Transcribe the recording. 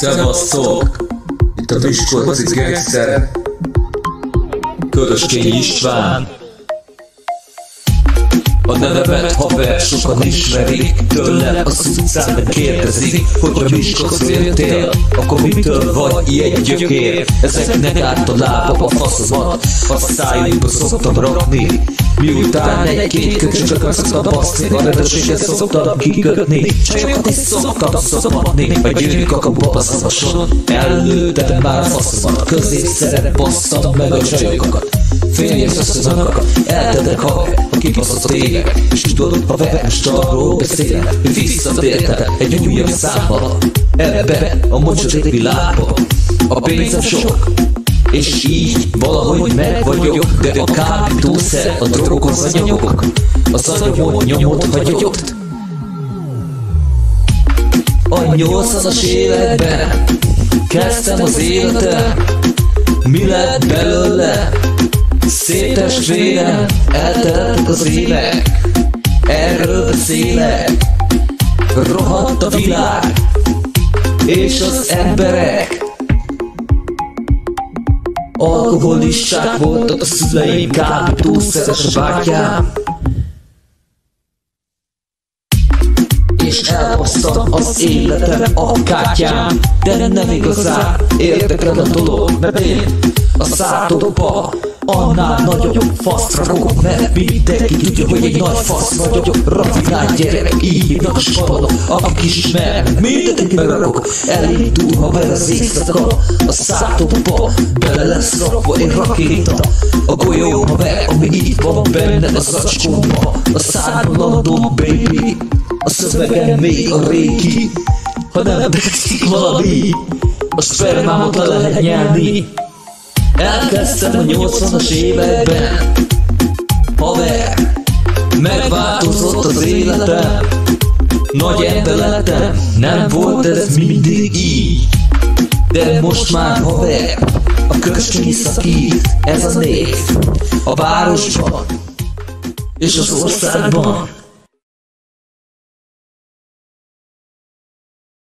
Szevasztok! Itt a Miskolci Gangster Köröskény István. A nevemet haver sokan ismerik Tőlem az utcán kérdezik Hogy a Miskolc éltél Akkor mitől vagy ilyen gyökér? Ezeknek át a lába a faszomat A szájukba szoktam rakni Miután egy-két köcsög szoktam baszni A rendőrséget szoktam kikötni. Csajokat is szoktam szopatni A gyűrűk a babaszavason Előttem már faszomat Középszeren basszam meg a csajokat. Fényes összezanak, eltedek haver, a kibaszott tégek És tudod, a veres arról beszélek Hogy visszatértem egy újabb számmal Ebbe a mocsodik világba. A pénzem sok, és így valahogy meg vagyok De a kábítószer, a drogok, az anyagok A szanyomot nyomot hagyott. A nyolcas években Kezdtem az életem. Mi lett belőle? Szép testvérem, elteltek az évek. Erről beszélek. Rohadt a világ. És az emberek Alkoholisták voltak a szüleim Kábítószeres bátyám. És elhoztam az életem a kátyám De nem igazán érdekel a dolog, mert én a szátodba Annál nagyobb fasz rakok, mert mindenki tudja, hogy egy nagy fasz vagyok. Rafinált gyerek, így hívnak a spadok, akik ismer Mindenki megrakok, elindul, ha ver az éjszaka A szátokba bele lesz rakva egy rakéta. A golyó, ha ver, ami itt van benne a zacskóba. A szárlandó baby A szövegem még a régi. Ha nem tetszik valami A spermámot le lehet nyelni Elkezdtem a 80-as években. Haver, megváltozott az életem. Nagy ember lettem, nem volt ez mindig így. De most már haver, a köcsönyi szakít Ez a név, a városban És az országban